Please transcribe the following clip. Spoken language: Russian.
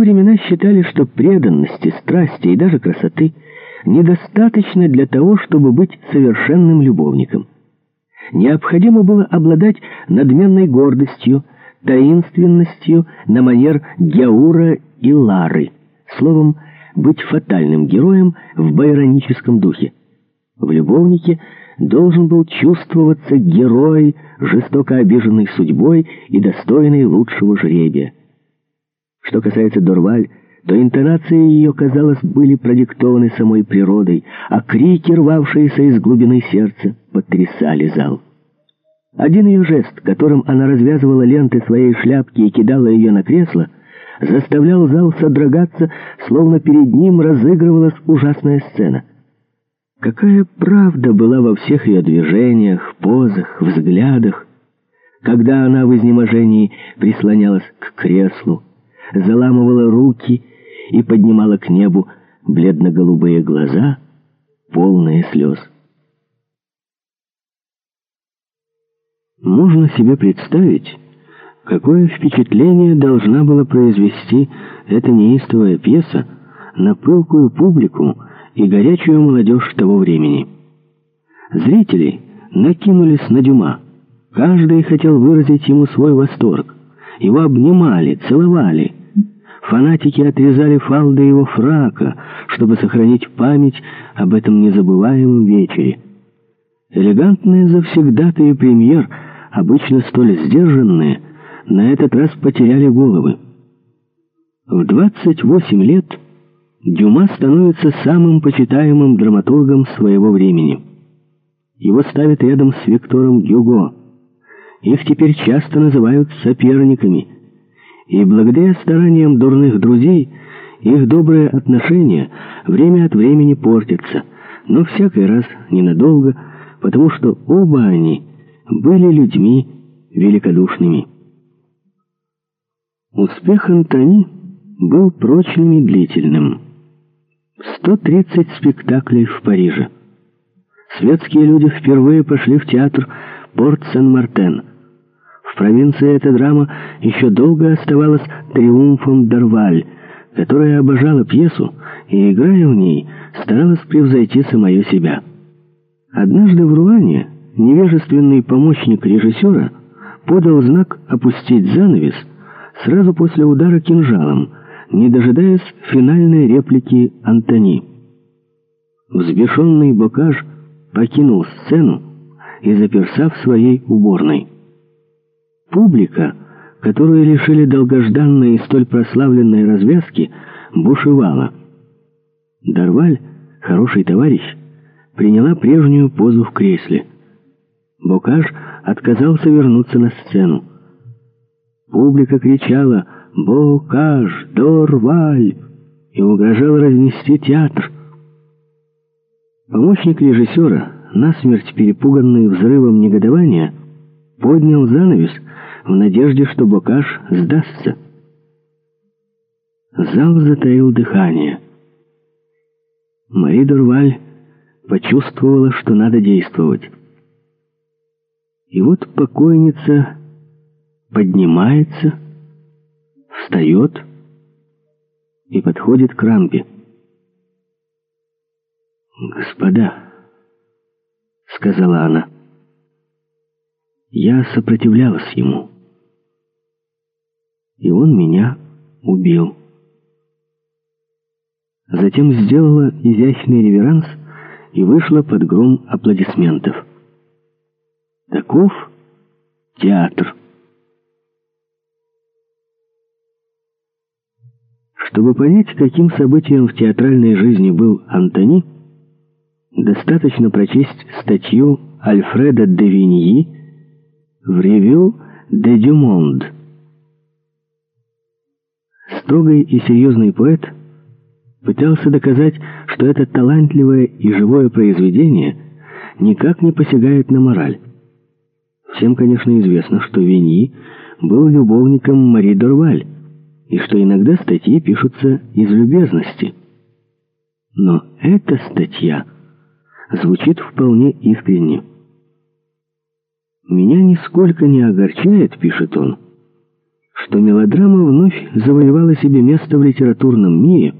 времена считали, что преданности, страсти и даже красоты недостаточно для того, чтобы быть совершенным любовником. Необходимо было обладать надменной гордостью, таинственностью на манер Геура и Лары, словом, быть фатальным героем в байроническом духе. В любовнике должен был чувствоваться герой, жестоко обиженный судьбой и достойный лучшего жребия. Что касается Дорваль, то интонации ее, казалось, были продиктованы самой природой, а крики, рвавшиеся из глубины сердца, потрясали зал. Один ее жест, которым она развязывала ленты своей шляпки и кидала ее на кресло, заставлял зал содрогаться, словно перед ним разыгрывалась ужасная сцена. Какая правда была во всех ее движениях, позах, взглядах, когда она в изнеможении прислонялась к креслу, заламывала руки и поднимала к небу бледно-голубые глаза, полные слез. Можно себе представить, какое впечатление должна была произвести эта неистовая пьеса на пылкую публику и горячую молодежь того времени. Зрители накинулись на Дюма. Каждый хотел выразить ему свой восторг. Его обнимали, целовали. Фанатики отрезали фалды его фрака, чтобы сохранить память об этом незабываемом вечере. Элегантные завсегдатые премьер, обычно столь сдержанные, на этот раз потеряли головы. В 28 лет Дюма становится самым почитаемым драматургом своего времени. Его ставят рядом с Виктором Гюго. Их теперь часто называют соперниками – и благодаря стараниям дурных друзей их добрые отношения время от времени портятся, но всякий раз ненадолго, потому что оба они были людьми великодушными. Успех Антони был прочным и длительным. 130 спектаклей в Париже. Светские люди впервые пошли в театр Порт-Сен-Мартен – в провинции эта драма еще долго оставалась триумфом Дарваль, которая обожала пьесу и, играя в ней, старалась превзойти самое себя. Однажды в Руане невежественный помощник режиссера подал знак опустить занавес сразу после удара кинжалом, не дожидаясь финальной реплики Антони. Взбешенный Бокаж покинул сцену и заперся в своей уборной. Публика, которую лишили долгожданной и столь прославленной развязки, бушевала. Дарваль, хороший товарищ, приняла прежнюю позу в кресле. Бокаж отказался вернуться на сцену. Публика кричала «Бокаж! Дорваль!» и угрожала разнести театр. Помощник режиссера, насмерть перепуганный взрывом негодования, поднял занавес в надежде, что Бокаш сдастся. Зал затаил дыхание. Мари Дурваль почувствовала, что надо действовать. И вот покойница поднимается, встает и подходит к рампе. «Господа», — сказала она, — «я сопротивлялась ему» и он меня убил. Затем сделала изящный реверанс и вышла под гром аплодисментов. Таков театр. Чтобы понять, каким событием в театральной жизни был Антони, достаточно прочесть статью Альфреда де Виньи в ревю «Де Дюмонд», Строгий и серьезный поэт пытался доказать, что это талантливое и живое произведение никак не посягает на мораль. Всем, конечно, известно, что Виньи был любовником Мари Дорваль, и что иногда статьи пишутся из любезности. Но эта статья звучит вполне искренне. «Меня нисколько не огорчает, — пишет он, — что мелодрама вновь завоевала себе место в литературном мире,